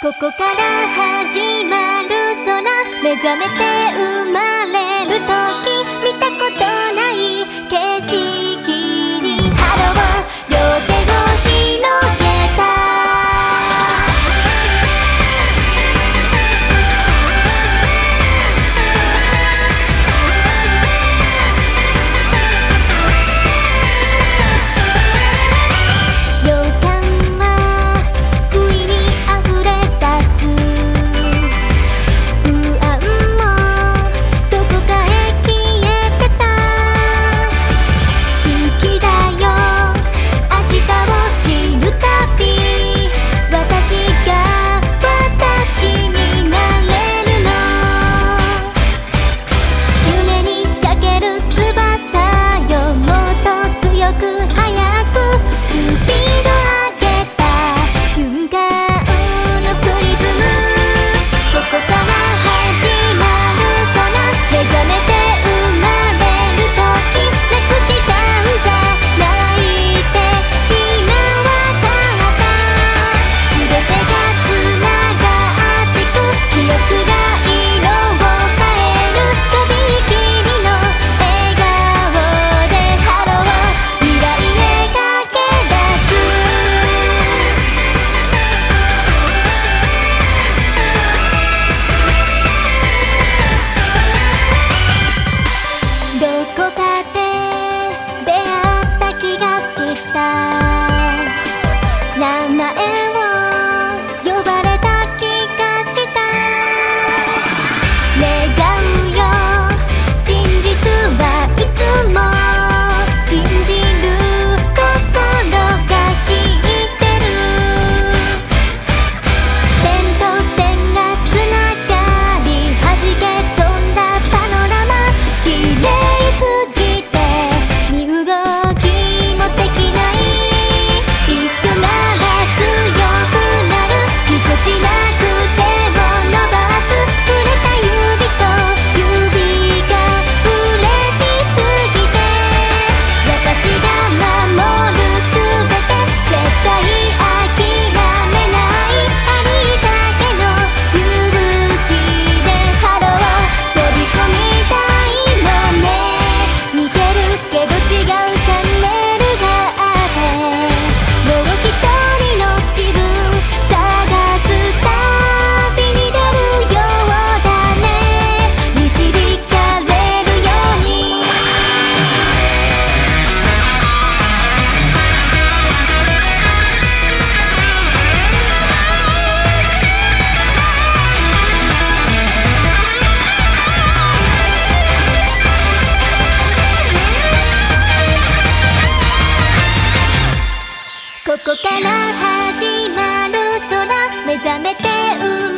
ここから始まる空目覚めて生まれここから始まる空目覚めて生ま